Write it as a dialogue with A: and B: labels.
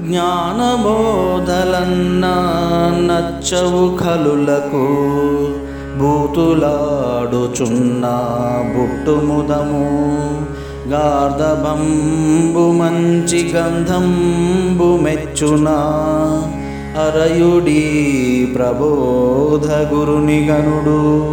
A: జ్ఞానబోధలన్నా నచ్చవు ఖలులకు బూతులాడుచున్న బుట్టుముదము. గార్ధబంబు మంచి గంధంబు మెచ్చునా. అరయుడి ప్రబోధ గురుని గనుడు